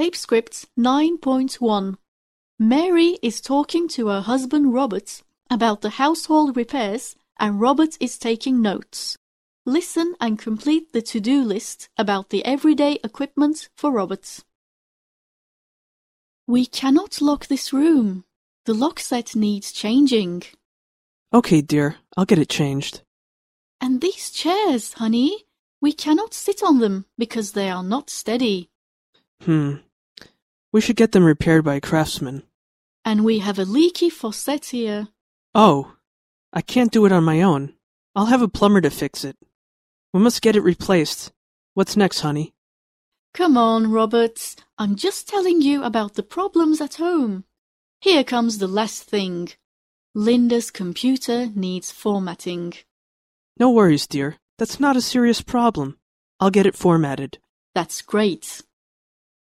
Tape script 9.1 Mary is talking to her husband Robert about the household repairs and Robert is taking notes. Listen and complete the to-do list about the everyday equipment for Robert. We cannot lock this room. The lock set needs changing. Okay, dear, I'll get it changed. And these chairs, honey, we cannot sit on them because they are not steady. Hmm. We should get them repaired by a craftsman. And we have a leaky faucet here. Oh, I can't do it on my own. I'll have a plumber to fix it. We must get it replaced. What's next, honey? Come on, Roberts. I'm just telling you about the problems at home. Here comes the last thing. Linda's computer needs formatting. No worries, dear. That's not a serious problem. I'll get it formatted. That's great.